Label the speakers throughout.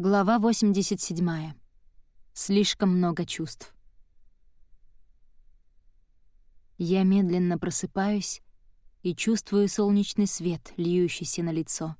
Speaker 1: Глава 87. Слишком много чувств. Я медленно просыпаюсь и чувствую солнечный свет, льющийся на лицо,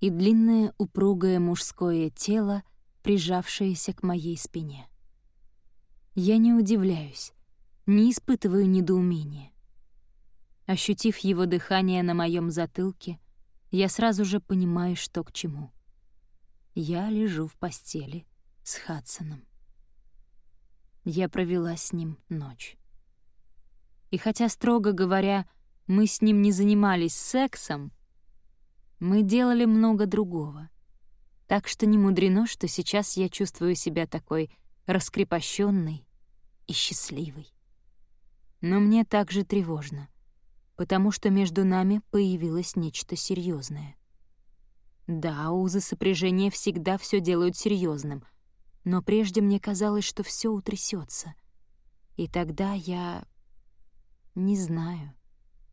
Speaker 1: и длинное упругое мужское тело, прижавшееся к моей спине. Я не удивляюсь, не испытываю недоумения. Ощутив его дыхание на моем затылке, я сразу же понимаю, что к чему — я лежу в постели с Хадсоном. Я провела с ним ночь. И хотя, строго говоря, мы с ним не занимались сексом, мы делали много другого. Так что не мудрено, что сейчас я чувствую себя такой раскрепощенной и счастливой. Но мне также тревожно, потому что между нами появилось нечто серьезное. Да, узы сопряжения всегда все делают серьезным, но прежде мне казалось, что все утрясется. И тогда я... не знаю,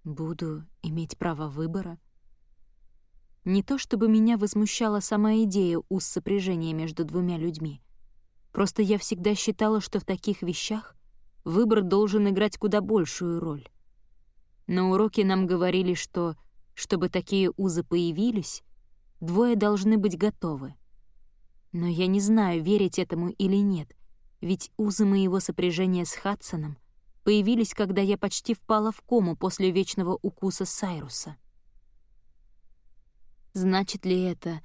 Speaker 1: буду иметь право выбора. Не то чтобы меня возмущала сама идея уз сопряжения между двумя людьми. Просто я всегда считала, что в таких вещах выбор должен играть куда большую роль. На уроке нам говорили, что, чтобы такие узы появились, Двое должны быть готовы. Но я не знаю, верить этому или нет, ведь узы моего сопряжения с Хадсоном появились, когда я почти впала в кому после вечного укуса Сайруса. Значит ли это,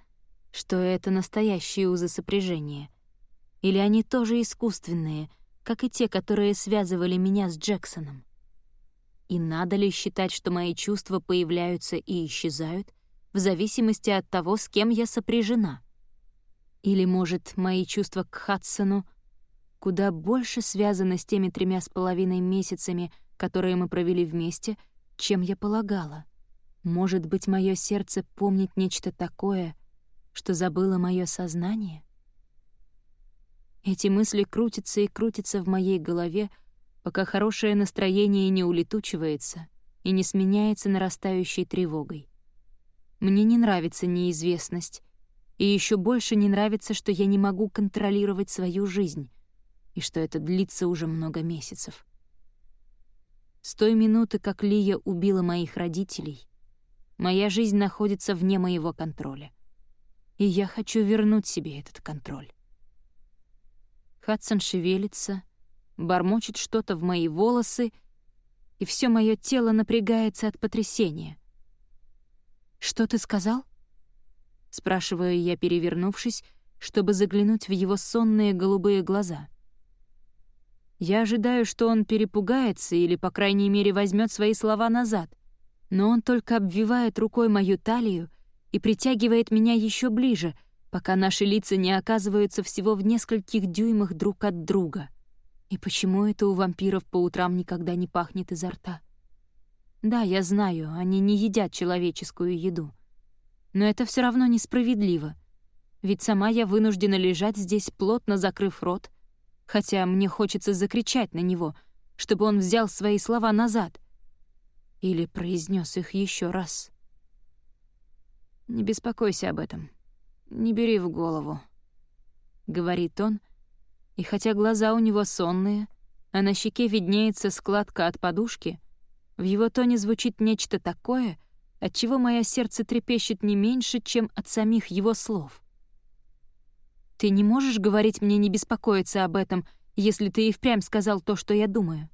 Speaker 1: что это настоящие узы сопряжения? Или они тоже искусственные, как и те, которые связывали меня с Джексоном? И надо ли считать, что мои чувства появляются и исчезают — в зависимости от того, с кем я сопряжена. Или, может, мои чувства к Хадсону куда больше связаны с теми тремя с половиной месяцами, которые мы провели вместе, чем я полагала. Может быть, мое сердце помнит нечто такое, что забыло мое сознание? Эти мысли крутятся и крутятся в моей голове, пока хорошее настроение не улетучивается и не сменяется нарастающей тревогой. Мне не нравится неизвестность. И еще больше не нравится, что я не могу контролировать свою жизнь, и что это длится уже много месяцев. С той минуты, как Лия убила моих родителей, моя жизнь находится вне моего контроля. И я хочу вернуть себе этот контроль. Хадсон шевелится, бормочет что-то в мои волосы, и все мое тело напрягается от потрясения — «Что ты сказал?» Спрашиваю я, перевернувшись, чтобы заглянуть в его сонные голубые глаза. Я ожидаю, что он перепугается или, по крайней мере, возьмет свои слова назад, но он только обвивает рукой мою талию и притягивает меня еще ближе, пока наши лица не оказываются всего в нескольких дюймах друг от друга. И почему это у вампиров по утрам никогда не пахнет изо рта? Да, я знаю, они не едят человеческую еду. Но это все равно несправедливо. Ведь сама я вынуждена лежать здесь, плотно закрыв рот, хотя мне хочется закричать на него, чтобы он взял свои слова назад. Или произнес их еще раз. «Не беспокойся об этом. Не бери в голову», — говорит он, и хотя глаза у него сонные, а на щеке виднеется складка от подушки — в его тоне звучит нечто такое, от чего мое сердце трепещет не меньше, чем от самих его слов. «Ты не можешь говорить мне не беспокоиться об этом, если ты и впрямь сказал то, что я думаю?»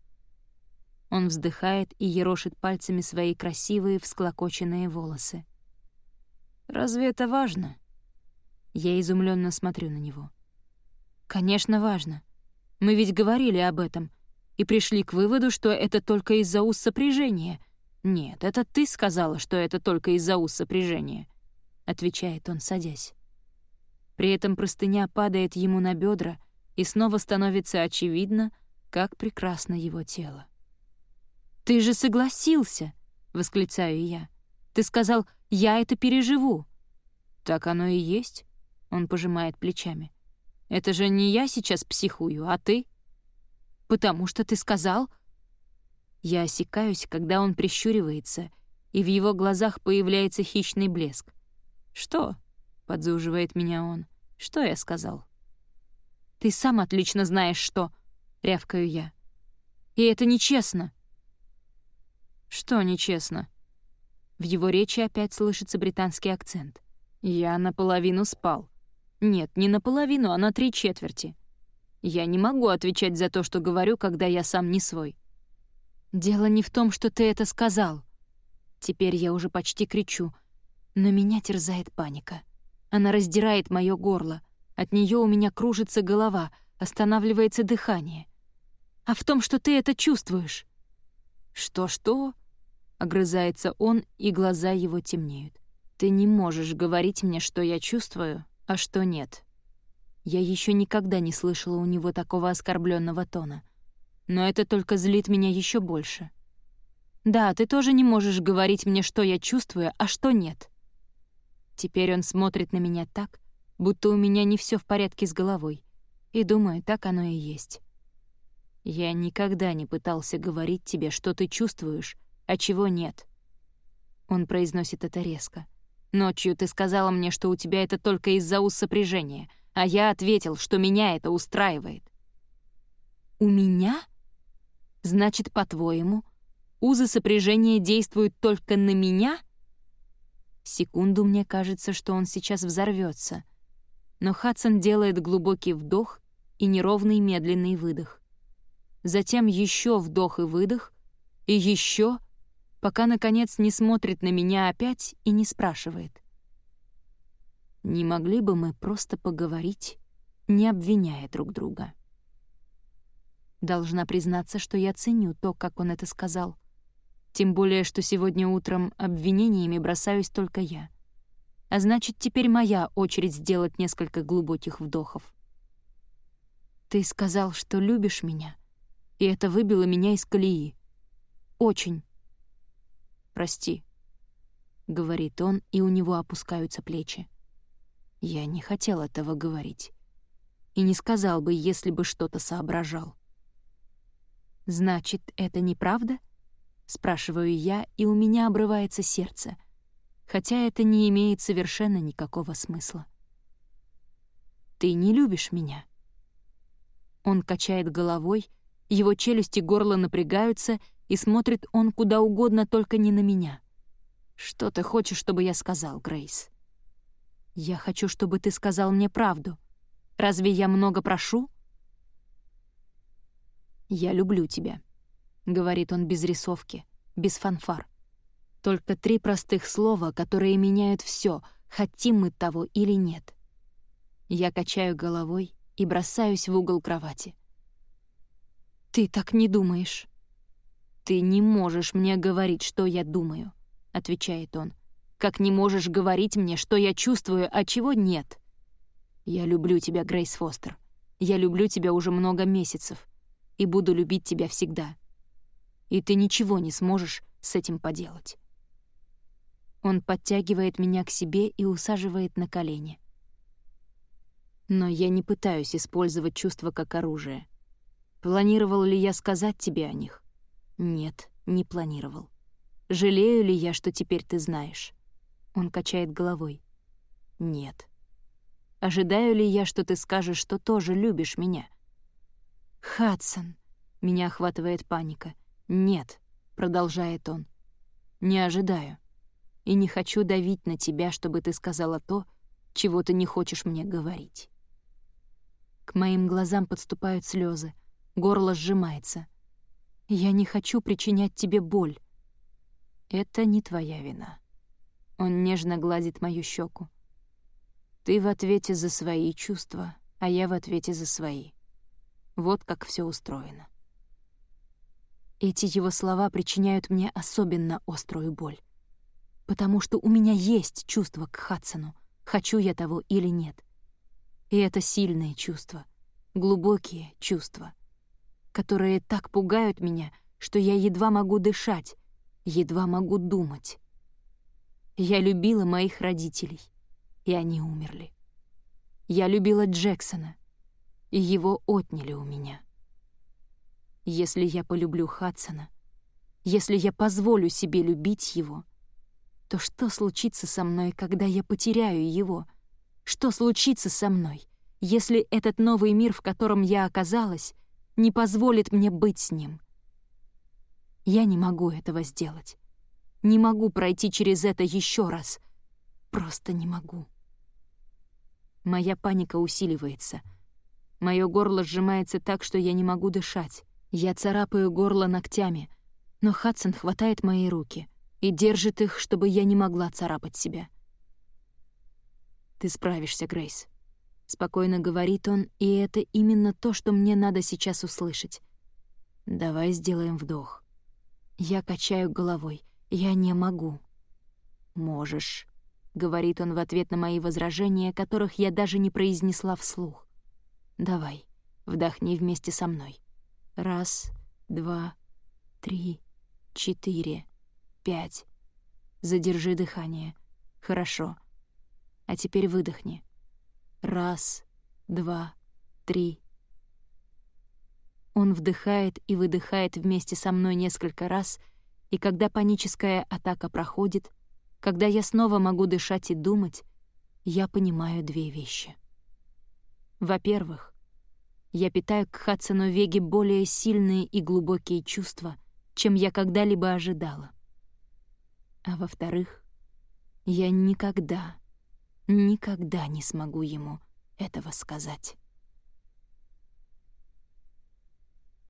Speaker 1: Он вздыхает и ерошит пальцами свои красивые всклокоченные волосы. «Разве это важно?» Я изумленно смотрю на него. «Конечно, важно. Мы ведь говорили об этом и пришли к выводу, что это только из-за уз сопряжения. «Нет, это ты сказала, что это только из-за уз сопряжения», — отвечает он, садясь. При этом простыня падает ему на бедра, и снова становится очевидно, как прекрасно его тело. «Ты же согласился!» — восклицаю я. «Ты сказал, я это переживу!» «Так оно и есть», — он пожимает плечами. «Это же не я сейчас психую, а ты?» Потому что ты сказал...» Я осекаюсь, когда он прищуривается, и в его глазах появляется хищный блеск. «Что?» — подзуживает меня он. Что я сказал? Ты сам отлично знаешь, что... Рявкаю я. И это нечестно. Что нечестно? В его речи опять слышится британский акцент. Я наполовину спал. Нет, не наполовину, а на три четверти. Я не могу отвечать за то, что говорю, когда я сам не свой. Дело не в том, что ты это сказал. Теперь я уже почти кричу, но меня терзает паника. Она раздирает мое горло. От нее у меня кружится голова, останавливается дыхание. А в том, что ты это чувствуешь. Что-что? Огрызается он, и глаза его темнеют. Ты не можешь говорить мне, что я чувствую, а что нет. Я еще никогда не слышала у него такого оскорбленного тона. Но это только злит меня еще больше. Да, ты тоже не можешь говорить мне, что я чувствую, а что нет. Теперь он смотрит на меня так, будто у меня не все в порядке с головой. И думаю, так оно и есть. Я никогда не пытался говорить тебе, что ты чувствуешь, а чего нет. Он произносит это резко. Ночью ты сказала мне, что у тебя это только из-за сопряжения, а я ответил, что меня это устраивает. У меня? Значит, по-твоему, узы сопряжения действуют только на меня? Секунду мне кажется, что он сейчас взорвется, но Хадсон делает глубокий вдох и неровный медленный выдох. Затем еще вдох и выдох, и еще пока, наконец, не смотрит на меня опять и не спрашивает. Не могли бы мы просто поговорить, не обвиняя друг друга? Должна признаться, что я ценю то, как он это сказал. Тем более, что сегодня утром обвинениями бросаюсь только я. А значит, теперь моя очередь сделать несколько глубоких вдохов. Ты сказал, что любишь меня, и это выбило меня из колеи. Очень прости», — говорит он, и у него опускаются плечи. Я не хотел этого говорить. И не сказал бы, если бы что-то соображал. «Значит, это неправда?» — спрашиваю я, и у меня обрывается сердце, хотя это не имеет совершенно никакого смысла. «Ты не любишь меня?» Он качает головой, его челюсти горла напрягаются, и смотрит он куда угодно, только не на меня. «Что ты хочешь, чтобы я сказал, Грейс?» «Я хочу, чтобы ты сказал мне правду. Разве я много прошу?» «Я люблю тебя», — говорит он без рисовки, без фанфар. Только три простых слова, которые меняют все, хотим мы того или нет. Я качаю головой и бросаюсь в угол кровати. «Ты так не думаешь». «Ты не можешь мне говорить, что я думаю», — отвечает он. «Как не можешь говорить мне, что я чувствую, а чего нет?» «Я люблю тебя, Грейс Фостер. Я люблю тебя уже много месяцев и буду любить тебя всегда. И ты ничего не сможешь с этим поделать». Он подтягивает меня к себе и усаживает на колени. Но я не пытаюсь использовать чувства как оружие. Планировал ли я сказать тебе о них? Нет, не планировал. Жалею ли я, что теперь ты знаешь? Он качает головой. Нет. Ожидаю ли я, что ты скажешь, что тоже любишь меня? Хадсон. Меня охватывает паника. Нет, продолжает он. Не ожидаю. И не хочу давить на тебя, чтобы ты сказала то, чего ты не хочешь мне говорить. К моим глазам подступают слезы, горло сжимается — я не хочу причинять тебе боль. Это не твоя вина. Он нежно гладит мою щеку. Ты в ответе за свои чувства, а я в ответе за свои. Вот как все устроено. Эти его слова причиняют мне особенно острую боль. Потому что у меня есть чувство к Хадсону, хочу я того или нет. И это сильные чувства, глубокие чувства — которые так пугают меня, что я едва могу дышать, едва могу думать. Я любила моих родителей, и они умерли. Я любила Джексона, и его отняли у меня. Если я полюблю Хадсона, если я позволю себе любить его, то что случится со мной, когда я потеряю его, Что случится со мной, если этот новый мир, в котором я оказалась, не позволит мне быть с ним? Я не могу этого сделать. Не могу пройти через это еще раз. Просто не могу. Моя паника усиливается. Мое горло сжимается так, что я не могу дышать. Я царапаю горло ногтями, но Хадсон хватает мои руки и держит их, чтобы я не могла царапать себя. «Ты справишься, Грейс», — спокойно говорит он, и это именно то, что мне надо сейчас услышать. «Давай сделаем вдох». Я качаю головой. Я не могу. «Можешь», — говорит он в ответ на мои возражения, которых я даже не произнесла вслух. «Давай, вдохни вместе со мной. Раз, два, три, четыре, пять. Задержи дыхание. Хорошо. А теперь выдохни. Раз, два, три. Он вдыхает и выдыхает вместе со мной несколько раз, и когда паническая атака проходит, когда я снова могу дышать и думать, я понимаю две вещи. Во-первых, я питаю к Хадсону Веге более сильные и глубокие чувства, чем я когда-либо ожидала. А во-вторых, я никогда, никогда не смогу ему этого сказать.